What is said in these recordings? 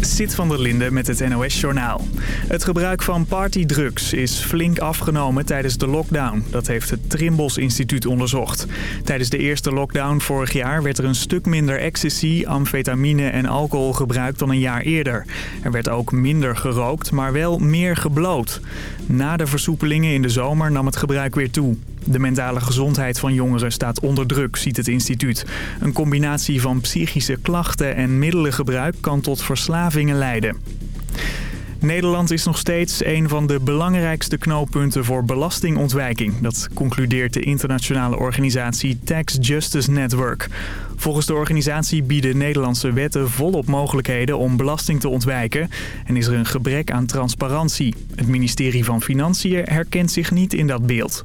Sit van der Linde met het NOS-journaal. Het gebruik van partydrugs is flink afgenomen tijdens de lockdown. Dat heeft het Trimbos Instituut onderzocht. Tijdens de eerste lockdown vorig jaar werd er een stuk minder ecstasy, amfetamine en alcohol gebruikt dan een jaar eerder. Er werd ook minder gerookt, maar wel meer gebloot. Na de versoepelingen in de zomer nam het gebruik weer toe. De mentale gezondheid van jongeren staat onder druk, ziet het instituut. Een combinatie van psychische klachten en middelengebruik kan tot verslavingen leiden. Nederland is nog steeds een van de belangrijkste knooppunten voor belastingontwijking. Dat concludeert de internationale organisatie Tax Justice Network. Volgens de organisatie bieden Nederlandse wetten volop mogelijkheden om belasting te ontwijken... en is er een gebrek aan transparantie. Het ministerie van Financiën herkent zich niet in dat beeld.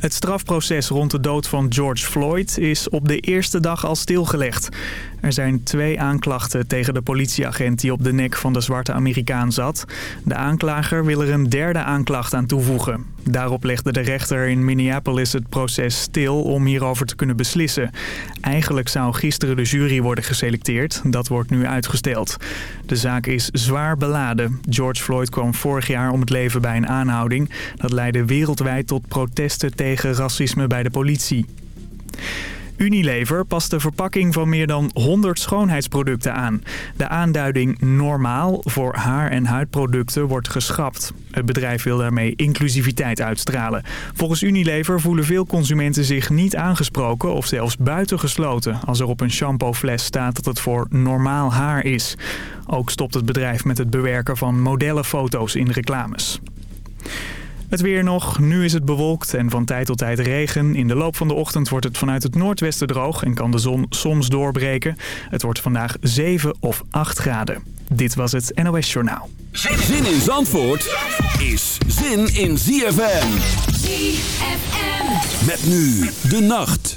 Het strafproces rond de dood van George Floyd is op de eerste dag al stilgelegd. Er zijn twee aanklachten tegen de politieagent die op de nek van de zwarte Amerikaan zat. De aanklager wil er een derde aanklacht aan toevoegen. Daarop legde de rechter in Minneapolis het proces stil om hierover te kunnen beslissen. Eigenlijk zou gisteren de jury worden geselecteerd. Dat wordt nu uitgesteld. De zaak is zwaar beladen. George Floyd kwam vorig jaar om het leven bij een aanhouding. Dat leidde wereldwijd tot protesten tegen racisme bij de politie. Unilever past de verpakking van meer dan 100 schoonheidsproducten aan. De aanduiding normaal voor haar- en huidproducten wordt geschrapt. Het bedrijf wil daarmee inclusiviteit uitstralen. Volgens Unilever voelen veel consumenten zich niet aangesproken of zelfs buitengesloten... als er op een shampoofles staat dat het voor normaal haar is. Ook stopt het bedrijf met het bewerken van modellenfoto's in reclames. Het weer nog. Nu is het bewolkt en van tijd tot tijd regen. In de loop van de ochtend wordt het vanuit het noordwesten droog en kan de zon soms doorbreken. Het wordt vandaag 7 of 8 graden. Dit was het NOS Journaal. Zin in Zandvoort is zin in ZFM. ZFM. Met nu de nacht.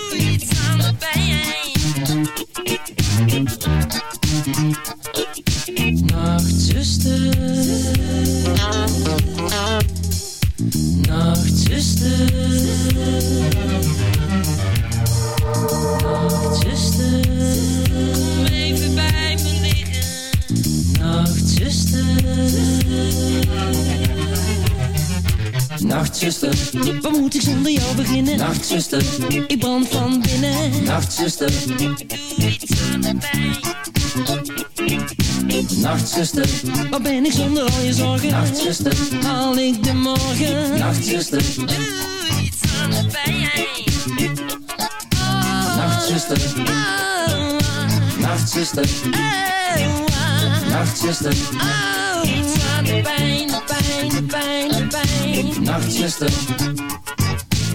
Nachtzuster, ik brand van binnen. Nachtzuster, doe iets aan de pijn. Nachtzuster, waar ben ik zonder al je zorgen? Nachtzuster, haal ik de morgen? Nachtzuster, doe iets aan de pijn. Oh, Nachtzuster, oh, Nachtzuster, oh, Nachtzuster, oh, iets aan de pijn, de pijn, de pijn, de pijn. Nachtzuster,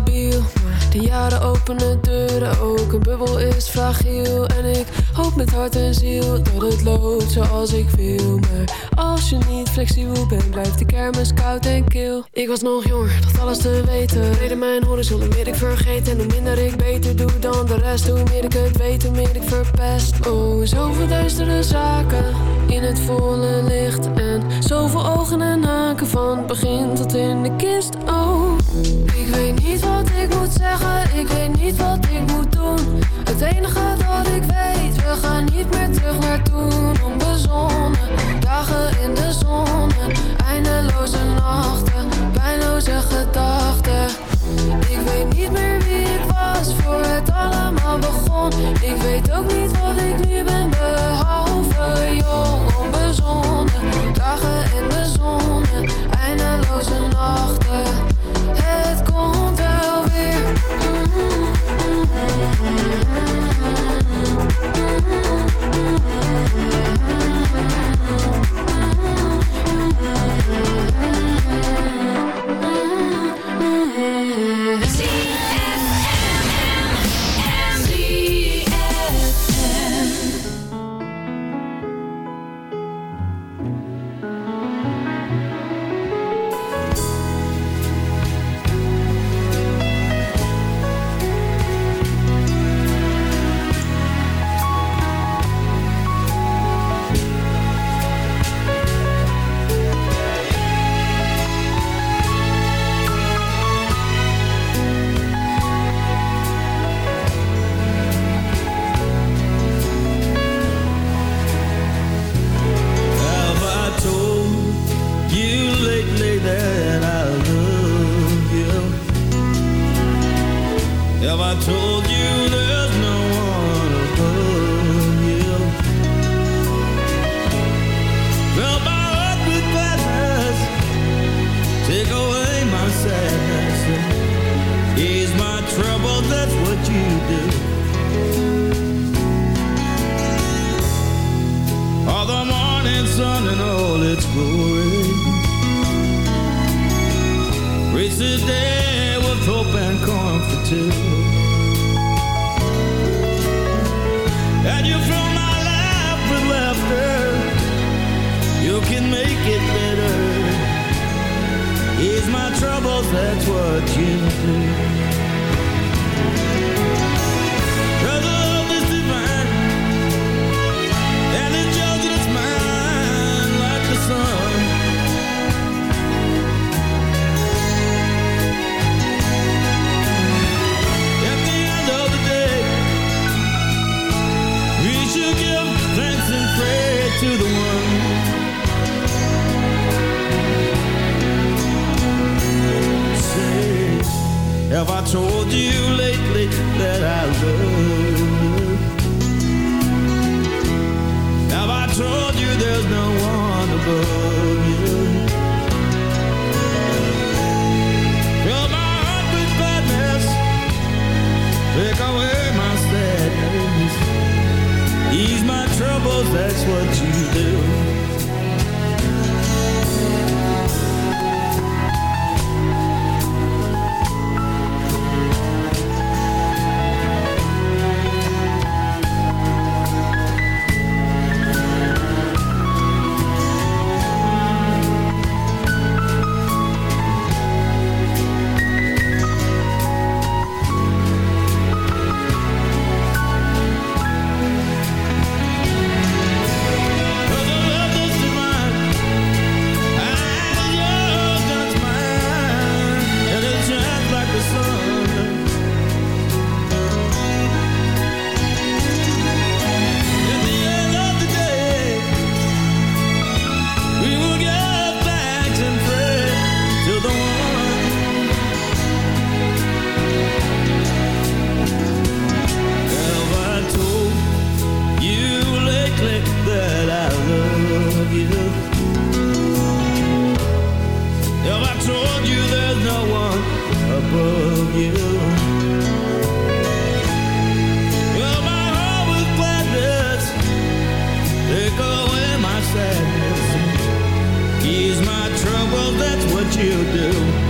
stabiel. De jaren openen deuren, ook een bubbel is fragiel. En ik hoop met hart en ziel dat het loopt zoals ik wil. Maar als je niet flexibel bent, blijft de kermis koud en kil. Ik was nog jonger, dacht alles te weten. Reden mijn horizon, hoe meer ik vergeet. En hoe minder ik beter doe dan de rest. Hoe meer ik het weet, hoe meer ik verpest. Oh, zoveel duistere zaken in het volle licht. En zoveel ogen en haken van het begin tot in de kist. Oh, ik weet niet wat ik moet zeggen, ik weet niet wat ik moet doen. Het enige dat ik weet, we gaan niet meer terug naar toen. Onbezonnen, dagen in de zon, eindeloze nachten, pijnloze gedachten. Ik weet niet meer wie ik was voor het allemaal begon. Ik weet ook niet wat ik nu ben, behalve jong, onbezonnen. Dagen in de zon, eindeloze nachten. Het komt wel weer. Have told you that's what you do.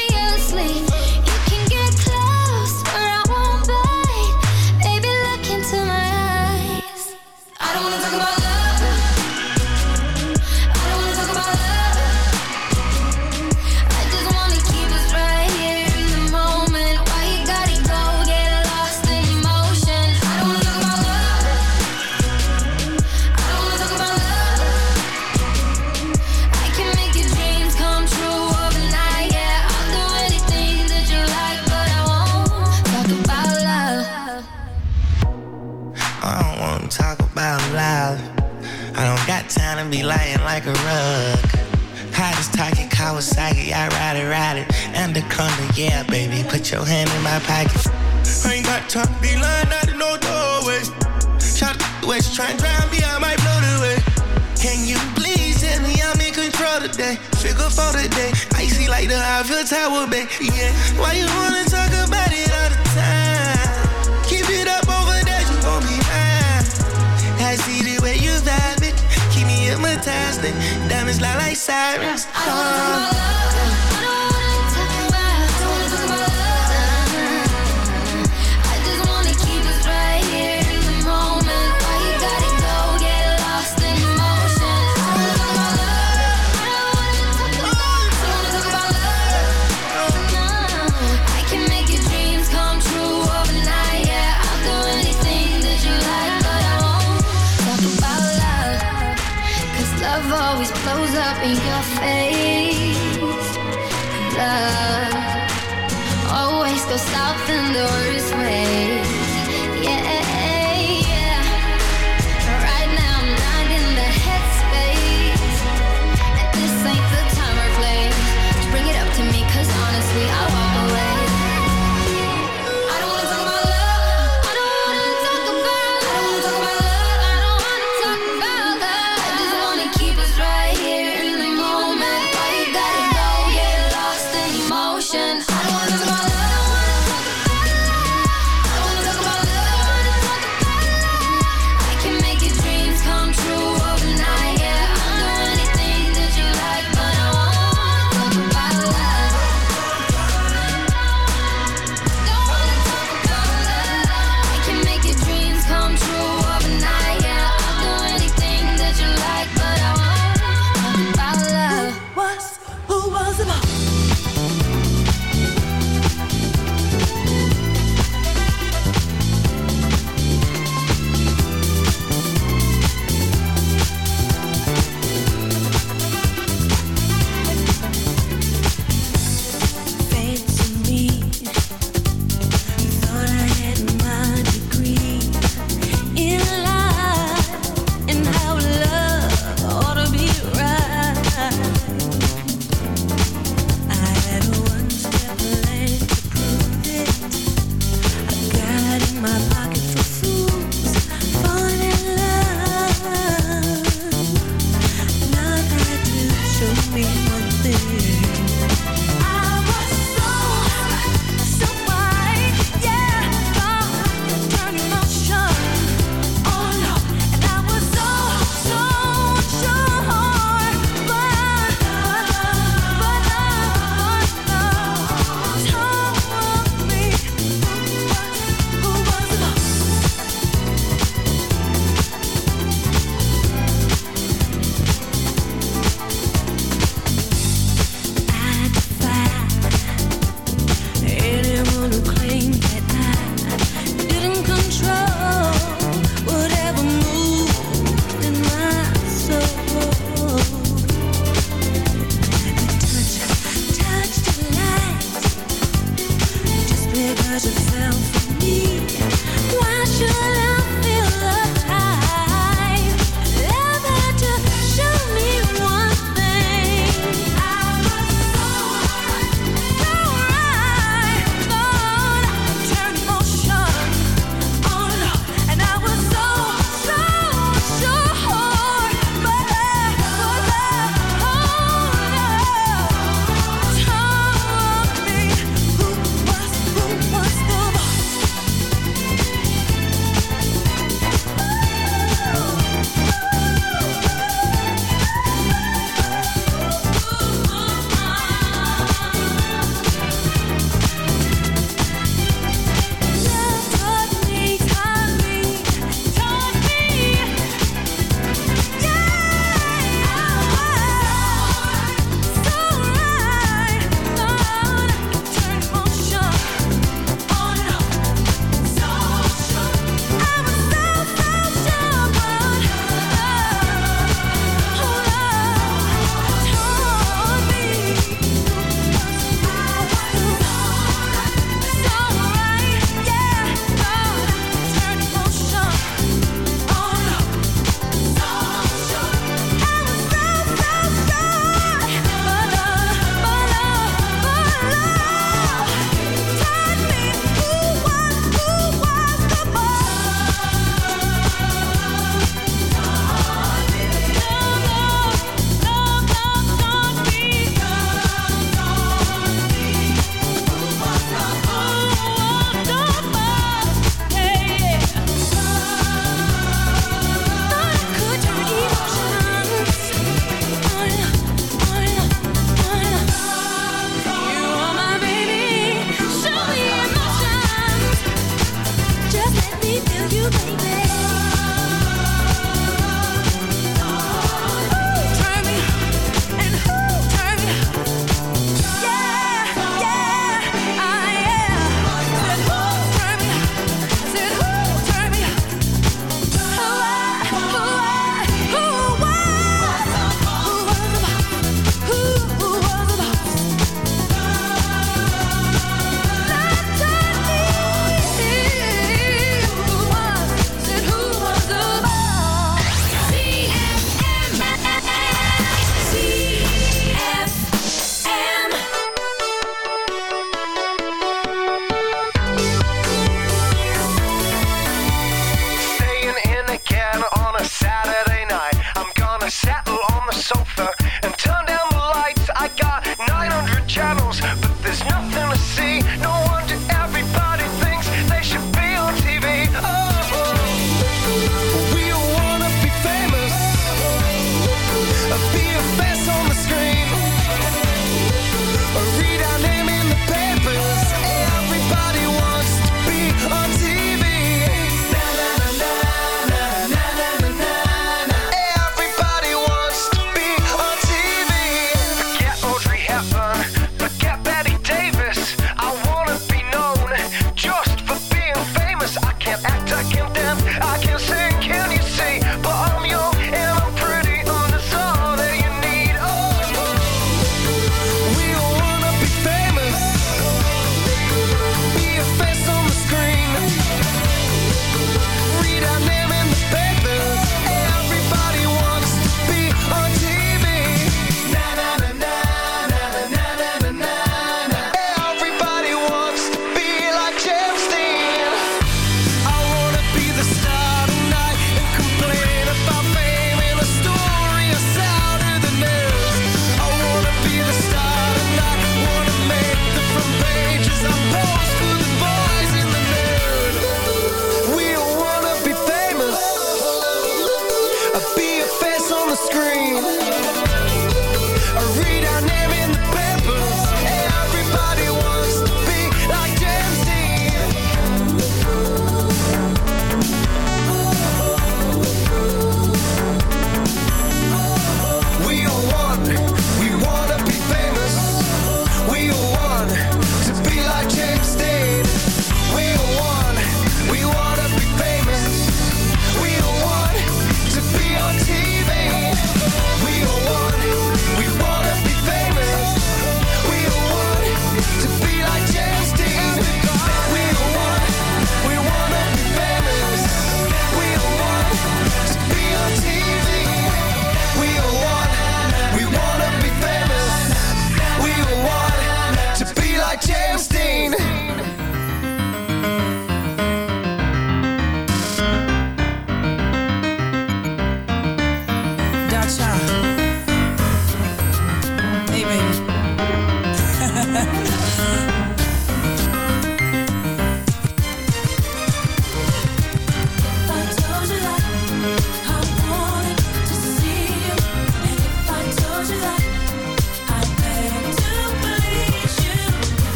Yeah, baby, put your hand in my pocket. I ain't got time to be lying out of no doorway. Shot the west, try and drown me, I might blow the way. Can you please tell me I'm in control today? Figure for today, icy like the Eiffel Tower, baby. Yeah, why you wanna talk about it all the time? Keep it up over there, you gon' be mine. I see the way you vibe it, keep me hypnotized. Diamonds lie like sirens. Oh. I want my love.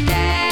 Yeah.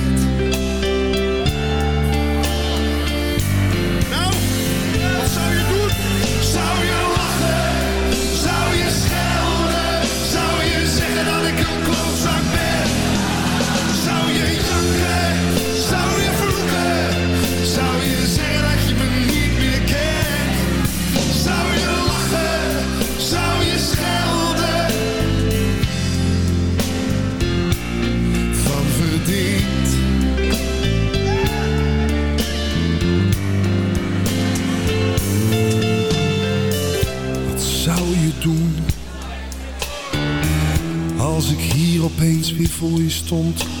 Als ik hier opeens weer voor je stond? wat